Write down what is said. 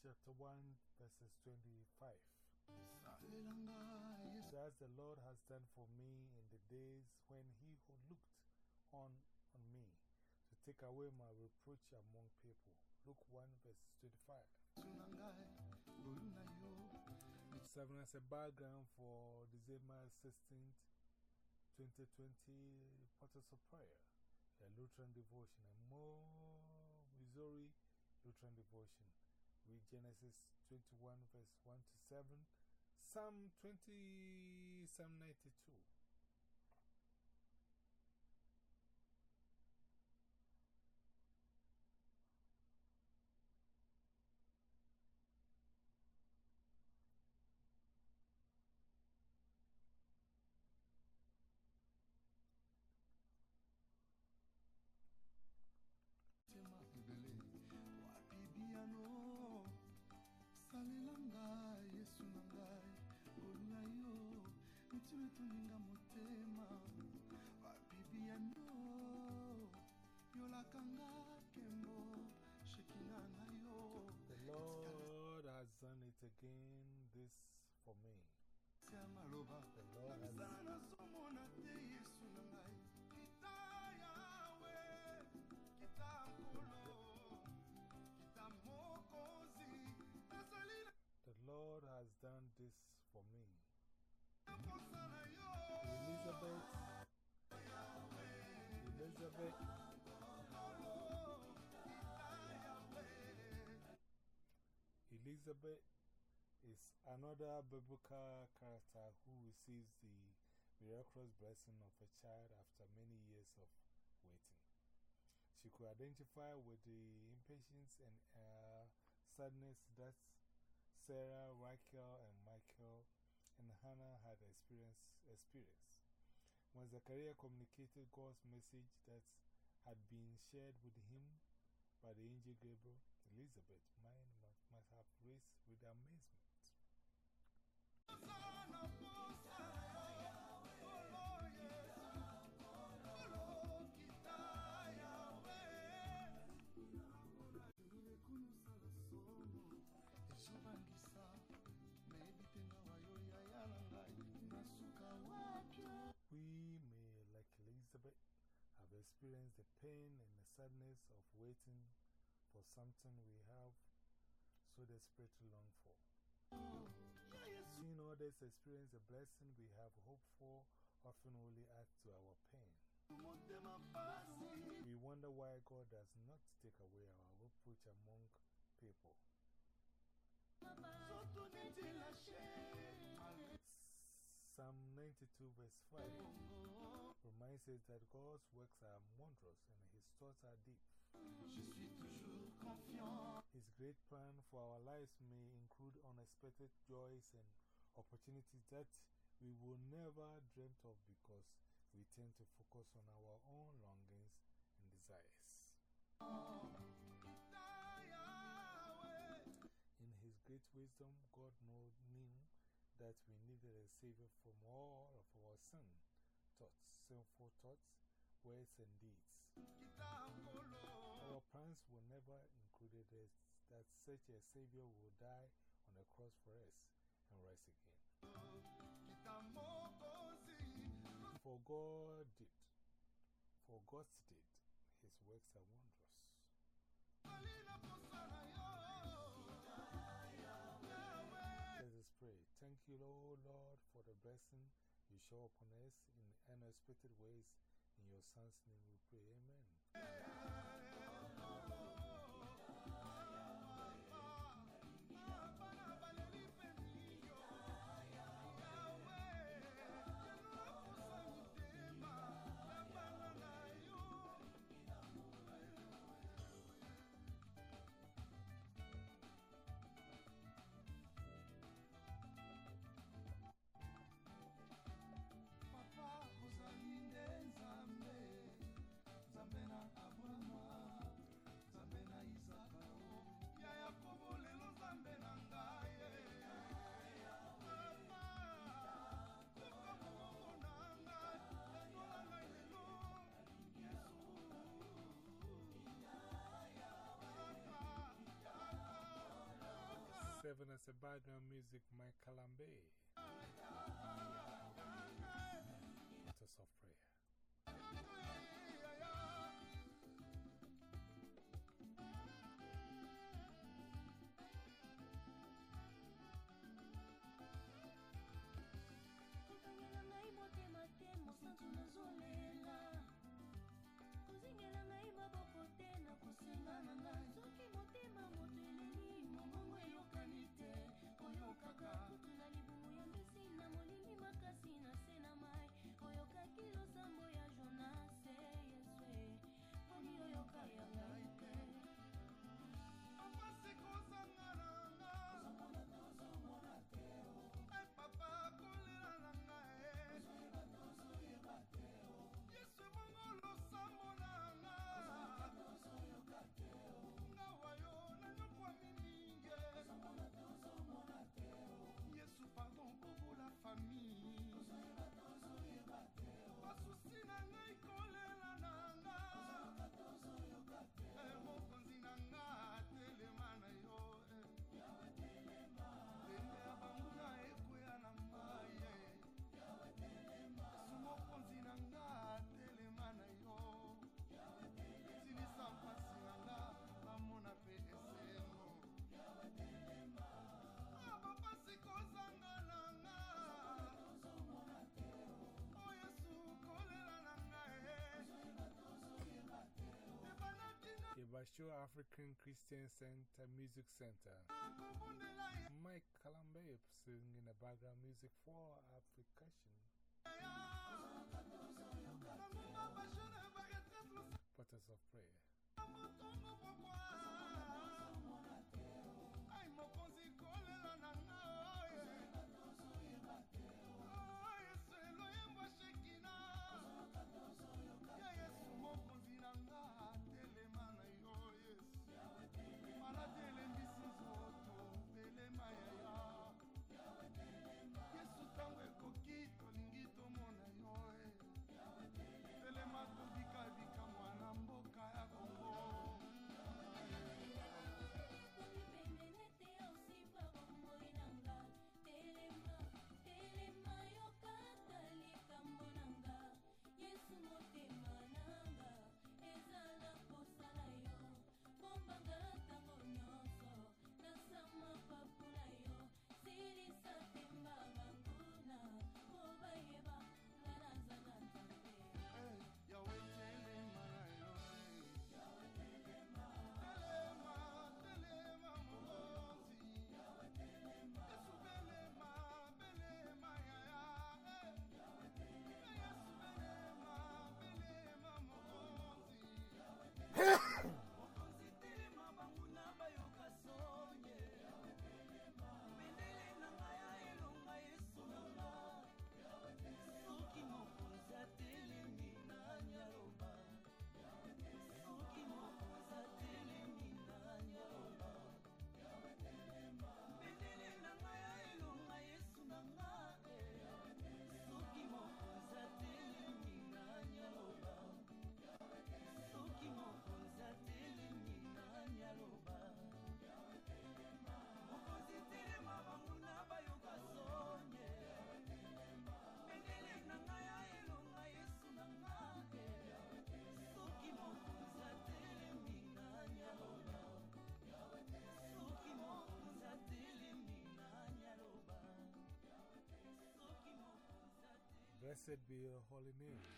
chapter 1, verses 25. Thus the Lord has done for me in the days when He who looked on, on me to take away my reproach among people. Luke 1, verse 25. Seven as a background for December 16th, 2020 Portals of Prayer, a Lutheran devotion, a more Missouri Lutheran devotion. Read Genesis 21, verse 1 to 7, Psalm 20, Psalm 92. For me. The Lord has The Lord has done this for me. Elizabeth, Elizabeth, Elizabeth is another biblical character who receives the miraculous blessing of a child after many years of waiting. She could identify with the impatience and uh, sadness that Sarah, Rachel, and Michael and Hannah had experienced. When Zechariah communicated God's message that had been shared with him by the angel Gabriel, Elizabeth must, have raced with amazement. We may, like Elizabeth, have experienced the pain and the sadness of waiting for something we have so desperately long for. Seeing others experience the blessing we have hoped for often only adds to our pain. We wonder why God does not take away our reproach among people. Psalm 92, verse 5 reminds us that God's works are wondrous and His thoughts are deep. Great plan for our lives may include unexpected joys and opportunities that we will never dreamt of because we tend to focus on our own longings and desires. In His great wisdom, God knew that we needed a Savior from all of our sin, thoughts, sinful thoughts, words, and deeds. Our plans were never included as that such a Savior will die on the cross for us and rise again. For God did, for God did, His works are wondrous. Let us pray. Thank you, Lord, Lord, for the blessing you show upon us in unexpected ways. In your Son's name we pray. Amen. Seven as a background music, Michael Kalambe. Matters of prayer. Basho African Christian Center Music Center. Mike Kalambe singing in the background music for application. Portals of Prayer. Blessed be your holy name.